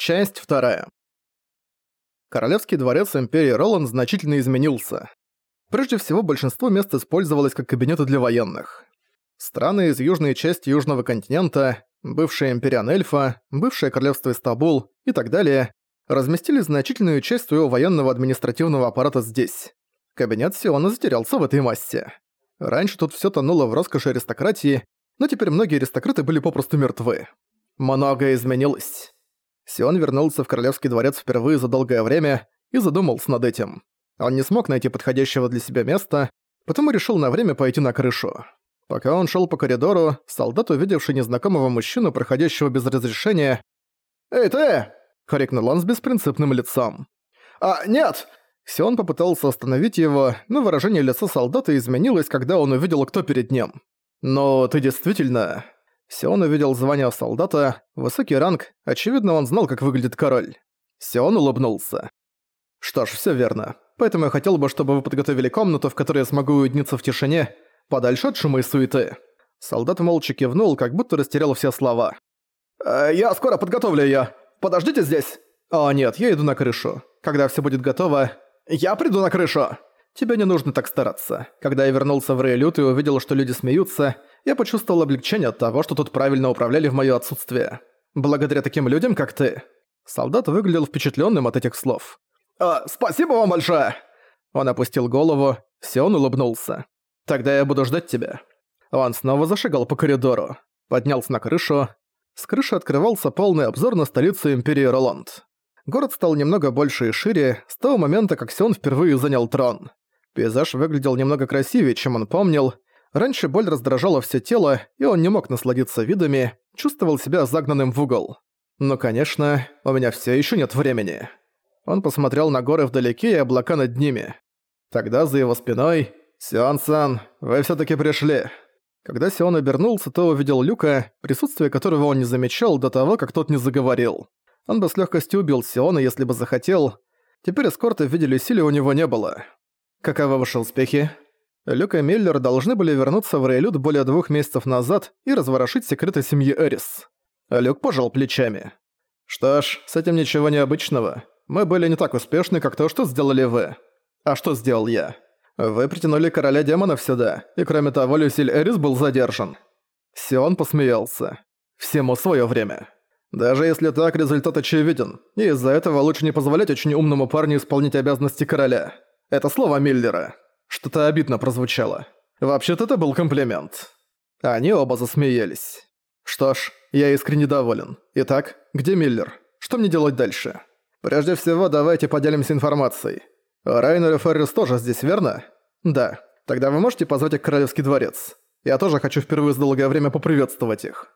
Часть вторая. Королевский дворец Империи Роланд значительно изменился. Прежде всего, большинство мест использовалось как кабинеты для военных. Страны из южной части Южного континента, бывшая Империан Эльфа, бывшее Королевство Истабул и так далее, разместили значительную часть своего военного административного аппарата здесь. Кабинет Сиона затерялся в этой массе. Раньше тут все тонуло в роскоши аристократии, но теперь многие аристократы были попросту мертвы. Многое изменилось. Сион вернулся в Королевский дворец впервые за долгое время и задумался над этим. Он не смог найти подходящего для себя места, потому решил на время пойти на крышу. Пока он шел по коридору, солдат, увидевший незнакомого мужчину, проходящего без разрешения, «Эй, ты!» — крикнул он с беспринципным лицом. «А, нет!» Сион попытался остановить его, но выражение лица солдата изменилось, когда он увидел, кто перед ним. «Но ты действительно...» Сион увидел звание солдата, высокий ранг, очевидно, он знал, как выглядит король. Сион улыбнулся. «Что ж, всё верно. Поэтому я хотел бы, чтобы вы подготовили комнату, в которой я смогу уединиться в тишине, подальше от шума и суеты». Солдат молча кивнул, как будто растерял все слова. «Э, «Я скоро подготовлю её. Подождите здесь». «О нет, я иду на крышу. Когда всё будет готово, я приду на крышу». «Тебе не нужно так стараться. Когда я вернулся в Рейлют и увидел, что люди смеются, я почувствовал облегчение от того, что тут правильно управляли в моё отсутствие. Благодаря таким людям, как ты». Солдат выглядел впечатлённым от этих слов. «А, спасибо вам большое!» Он опустил голову, Сион улыбнулся. «Тогда я буду ждать тебя». Он снова зашагал по коридору, поднялся на крышу. С крыши открывался полный обзор на столицу Империи Роланд. Город стал немного больше и шире с того момента, как Сион впервые занял трон. Пейзаж выглядел немного красивее, чем он помнил. Раньше боль раздражала все тело, и он не мог насладиться видами, чувствовал себя загнанным в угол. Но, конечно, у меня все еще нет времени. Он посмотрел на горы вдалеке и облака над ними. Тогда за его спиной «Сион-сан, вы все таки пришли». Когда Сион обернулся, то увидел Люка, присутствие которого он не замечал до того, как тот не заговорил. Он бы с легкостью убил Сиона, если бы захотел. Теперь эскорта в виде Люсили у него не было. Каковы ваши успехи? Люк и Миллер должны были вернуться в Рейлют более двух месяцев назад и разворошить секреты семьи Эрис. Люк пожал плечами. «Что ж, с этим ничего необычного. Мы были не так успешны, как то, что сделали вы. А что сделал я? Вы притянули короля демонов сюда, и кроме того, Люсиль Эрис был задержан». Сион посмеялся. «Всему свое время». Даже если так, результат очевиден, и из-за этого лучше не позволять очень умному парню исполнять обязанности короля. Это слово Миллера. Что-то обидно прозвучало. Вообще-то это был комплимент. Они оба засмеялись. Что ж, я искренне доволен. Итак, где Миллер? Что мне делать дальше? Прежде всего, давайте поделимся информацией. Райнер и Феррис тоже здесь, верно? Да. Тогда вы можете позвать их в Королевский дворец? Я тоже хочу впервые за долгое время поприветствовать их.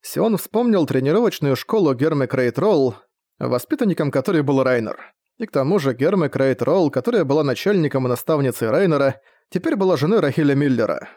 Сион вспомнил тренировочную школу Гермы Крейтролл, воспитанником которой был Райнер. И к тому же Гермы Крейтролл, которая была начальником и наставницей Райнера, теперь была женой Рахиля Миллера.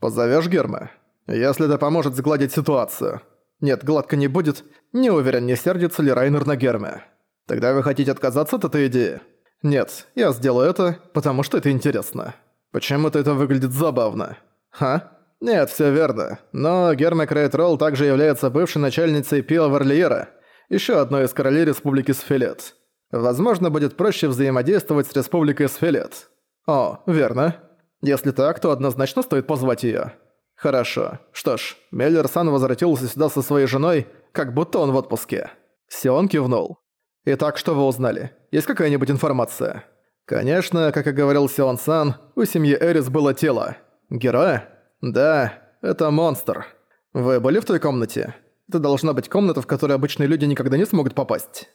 «Позовёшь Герма? Если это поможет сгладить ситуацию. Нет, гладко не будет. Не уверен, не сердится ли Райнер на Герме. Тогда вы хотите отказаться от этой идеи? Нет, я сделаю это, потому что это интересно. Почему-то это выглядит забавно. Ха? Нет, все верно. Но Герма Крейтролл также является бывшей начальницей Пио Варлиера, еще одной из королей Республики Сфилет. Возможно, будет проще взаимодействовать с Республикой Сфилет. О, верно. Если так, то однозначно стоит позвать ее. Хорошо. Что ж, Меллер-сан возвратился сюда со своей женой, как будто он в отпуске. Сион кивнул. Итак, что вы узнали? Есть какая-нибудь информация? Конечно, как и говорил Сион-сан, у семьи Эрис было тело. Героя? «Да, это монстр. Вы были в той комнате? Это должна быть комната, в которой обычные люди никогда не смогут попасть».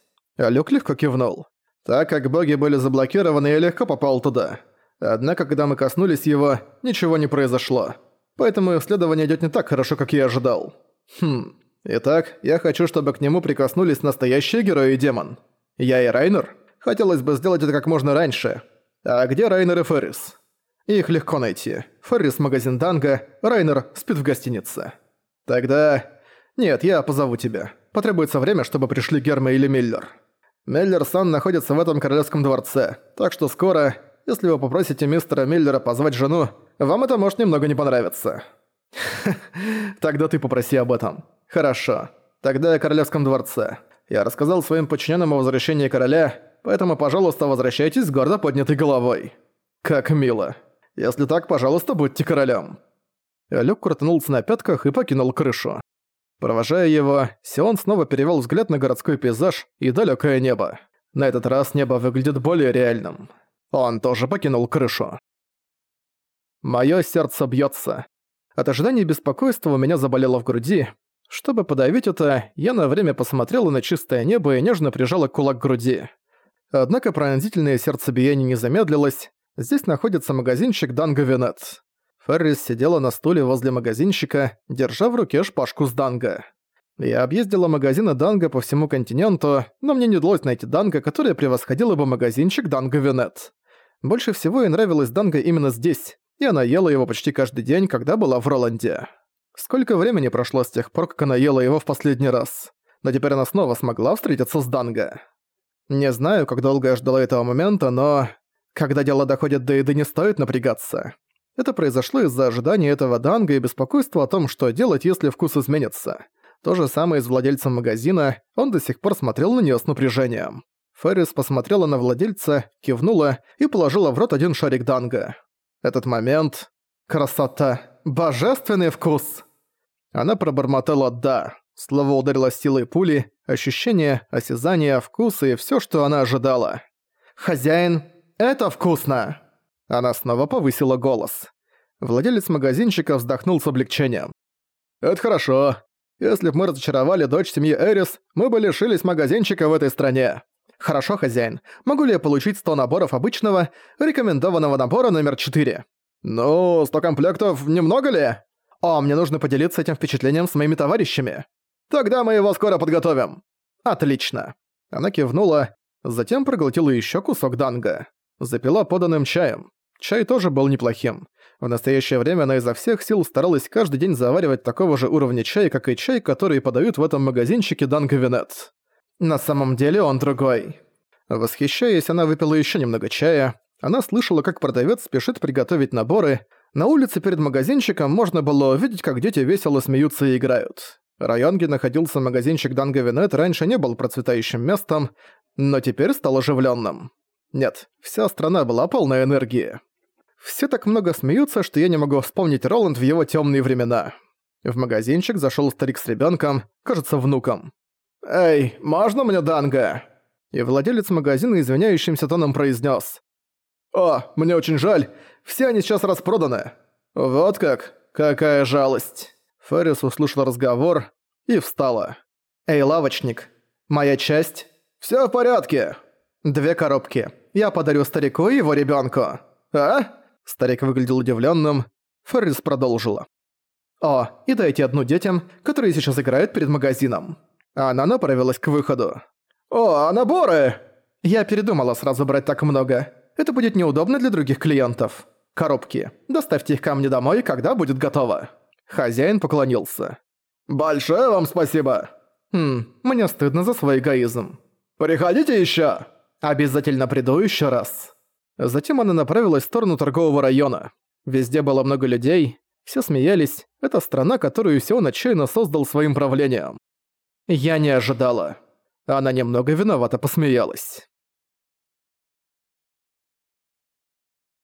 Люк легко кивнул. Так как боги были заблокированы, я легко попал туда. Однако, когда мы коснулись его, ничего не произошло. Поэтому исследование идёт не так хорошо, как я ожидал. Хм. Итак, я хочу, чтобы к нему прикоснулись настоящие герои и демон. Я и Райнер? Хотелось бы сделать это как можно раньше. А где Райнер и Феррис? Их легко найти. Феррис – магазин Данга, Райнер спит в гостинице. Тогда... Нет, я позову тебя. Потребуется время, чтобы пришли Герма или Миллер. Миллер-сан находится в этом королевском дворце, так что скоро, если вы попросите мистера Миллера позвать жену, вам это может немного не понравиться. Тогда ты попроси об этом. Хорошо. Тогда я в королевском дворце. Я рассказал своим подчиненным о возвращении короля, поэтому, пожалуйста, возвращайтесь с гордо поднятой головой. Как мило. Если так, пожалуйста, будьте королем. Люк крутанулся на пятках и покинул крышу. Провожая его, Сион снова перевел взгляд на городской пейзаж и далекое небо. На этот раз небо выглядит более реальным. Он тоже покинул крышу. Моё сердце бьётся. От ожидания беспокойства у меня заболело в груди. Чтобы подавить это, я на время посмотрела на чистое небо и нежно прижала кулак к груди. Однако пронзительное сердцебиение не замедлилось. Здесь находится магазинчик Данго Венет. Феррис сидела на стуле возле магазинчика, держа в руке шпажку с Данго. Я объездила магазины Данго по всему континенту, но мне не удалось найти Данго, которая превосходила бы магазинчик Данго Венет. Больше всего ей нравилась Данго именно здесь, и она ела его почти каждый день, когда была в Роланде. Сколько времени прошло с тех пор, как она ела его в последний раз. Но теперь она снова смогла встретиться с Данго. Не знаю, как долго я ждала этого момента, но... Когда дело доходит до еды, не стоит напрягаться. Это произошло из-за ожидания этого Данга и беспокойства о том, что делать, если вкус изменится. То же самое и с владельцем магазина, он до сих пор смотрел на неё с напряжением. Феррис посмотрела на владельца, кивнула и положила в рот один шарик Данга. Этот момент... Красота. Божественный вкус! Она пробормотала «да». Слово ударило силой пули, ощущение, осязание, вкус и всё, что она ожидала. «Хозяин, это вкусно!» Она снова повысила голос. Владелец магазинчика вздохнул с облегчением. «Это хорошо. Если б мы разочаровали дочь семьи Эрис, мы бы лишились магазинчика в этой стране. «Хорошо, хозяин. Могу ли я получить 100 наборов обычного, рекомендованного набора номер 4?» «Ну, 100 комплектов немного ли?» «О, мне нужно поделиться этим впечатлением с моими товарищами». «Тогда мы его скоро подготовим». «Отлично». Она кивнула, затем проглотила еще кусок данга. Запила поданным чаем. Чай тоже был неплохим. В настоящее время она изо всех сил старалась каждый день заваривать такого же уровня чая, как и чай, который подают в этом магазинчике Данго Винет. На самом деле он другой. Восхищаясь, она выпила еще немного чая. Она слышала, как продавец спешит приготовить наборы. На улице перед магазинчиком можно было увидеть, как дети весело смеются и играют. Район, где находился магазинчик Данго Винет, раньше не был процветающим местом, но теперь стал оживленным. Нет, вся страна была полна энергии. Все так много смеются, что я не могу вспомнить Роланд в его темные времена. В магазинчик зашел старик с ребенком, кажется, внуком. «Эй, можно мне данго?» И владелец магазина извиняющимся тоном произнес: «О, мне очень жаль, все они сейчас распроданы». «Вот как? Какая жалость!» Феррис услышал разговор и встала. «Эй, лавочник, моя часть?» «Всё в порядке!» «Две коробки. Я подарю старику и его ребёнку». «А?» Старик выглядел удивлённым. Феррис продолжила. «О, и дайте одну детям, которые сейчас играют перед магазином». Она направилась к выходу. «О, а наборы!» Я передумала сразу брать так много. Это будет неудобно для других клиентов. Коробки. Доставьте их ко мне домой, когда будет готово. Хозяин поклонился. «Большое вам спасибо!» «Хм, мне стыдно за свой эгоизм». «Приходите ещё!» «Обязательно приду ещё раз». Затем она направилась в сторону торгового района. Везде было много людей, все смеялись. Это страна, которую Сион отчаянно создал своим правлением. Я не ожидала. Она немного виновато посмеялась.